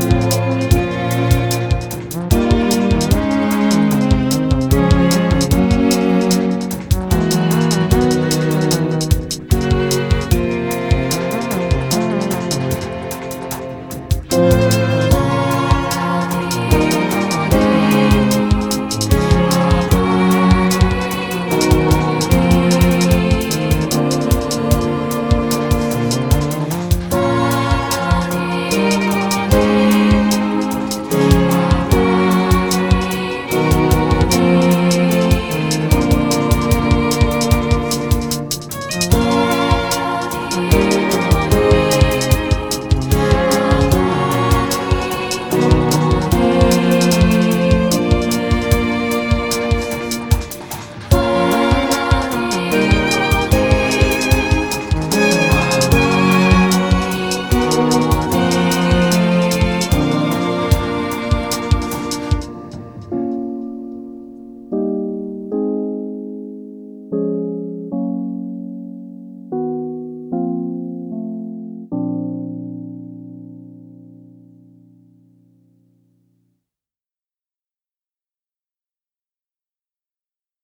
Thank